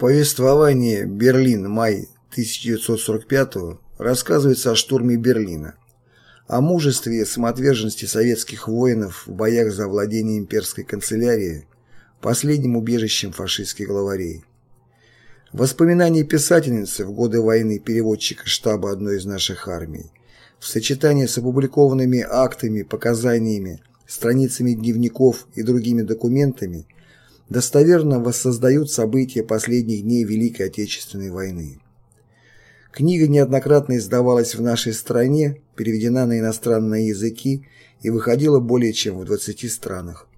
Повествование «Берлин. Май 1945» рассказывается о штурме Берлина, о мужестве и самоотверженности советских воинов в боях за владение имперской канцелярией, последним убежищем фашистских главарей. Воспоминания писательницы в годы войны переводчика штаба одной из наших армий, в сочетании с опубликованными актами, показаниями, страницами дневников и другими документами – достоверно воссоздают события последних дней Великой Отечественной войны. Книга неоднократно издавалась в нашей стране, переведена на иностранные языки и выходила более чем в 20 странах.